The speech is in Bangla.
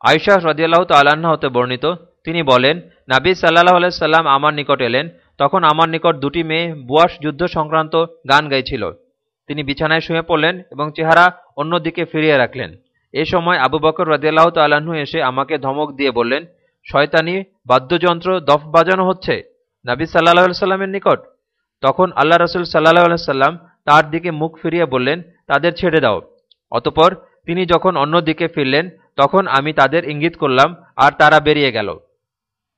আয়শাহ রদিয়াল্লাহ তাল্লাহ্ন হতে বর্ণিত, তিনি বলেন, নাবী সাল্লাহ আলাইসাল্লাম আমার নিকট এলেন, তখন আমার নিকট দুটি মেয়ে বুয়াস যুদ্ধ সংক্রান্ত গান গাইছিল। তিনি বিছানায় শুয়ে পড়লেন এবং চেহারা অন্যদিকে ফিরিয়ে রাখলেন। এ সময় আবু বকর রদিয়াল্লাহ তাল্লাহ্ন এসে আমাকে ধমক দিয়ে বললেন, শয়তানি, বাদ্যযন্ত্র দফ বাজানো হচ্ছে নাবী সাল্লাহ সাল্লামের নিকট? তখন আল্লাহ রসুল সাল্লাহ সাল্লাম তার দিকে মুখ ফিরিয়ে বললেন, তাদের ছেড়ে দাও। অতপর তিনি যখন অন্য দিকে ফিরলেন তখন আমি তাদের ইঙ্গিত করলাম আর তারা বেরিয়ে গেল।